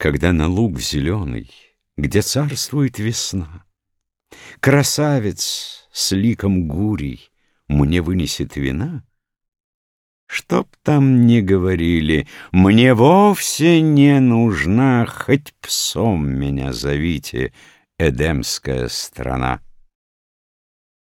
Когда на луг зеленый, где царствует весна, Красавец с ликом гурий мне вынесет вина, Чтоб там ни говорили, мне вовсе не нужна, Хоть псом меня зовите, Эдемская страна.